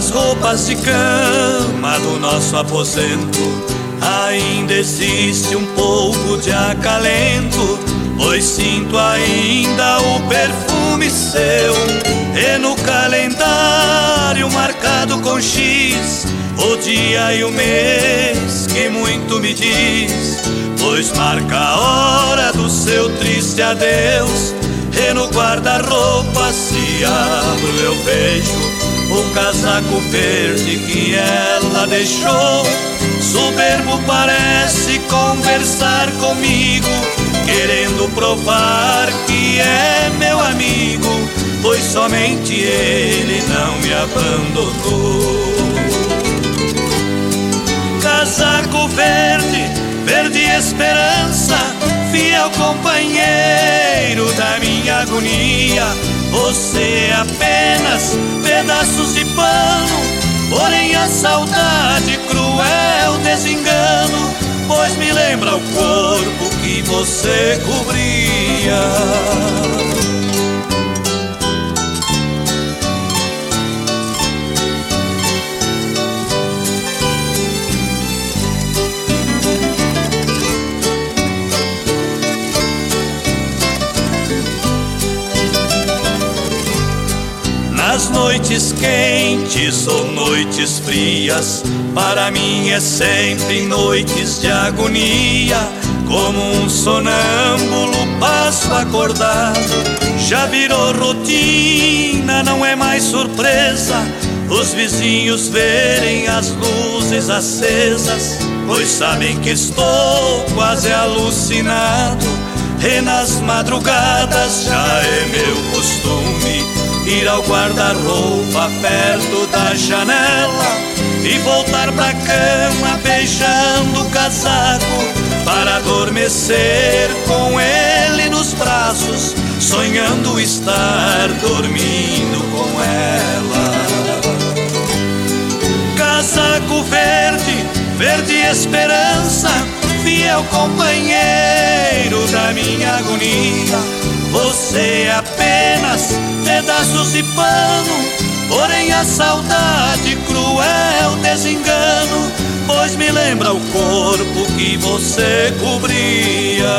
Nas roupas de cama do nosso aposento ainda existe um pouco de acalento, pois sinto ainda o perfume seu. E no calendário marcado com X, o dia e o mês que muito me diz, pois marca a hora do seu triste adeus. E no guarda-roupa se abro eu vejo o casaco verde que ela deixou Soberbo parece conversar comigo, querendo provar que é meu amigo, pois somente ele não me abandonou. Casaco verde, verde esperança, fiel companheiro da minha agonia. Você é apenas pedaços de pano Porém a saudade cruel desengano, pois me lembra o corpo que você cobria. Noites quentes ou noites frias, para mim é sempre noites de agonia. Como um sonâmbulo passo acordado, já virou rotina, não é mais surpresa. Os vizinhos verem as luzes acesas, pois sabem que estou quase alucinado. E nas madrugadas já é meu costume ir ao guarda-roupa perto da janela e voltar pra cama beijando o casaco para adormecer com ele nos braços, sonhando estar dormindo com ela. Casaco verde, verde esperança, fiel companheiro minha agonia você é apenas pedaços de pano, porém a saudade cruel desengano, pois me lembra o corpo que você cobria.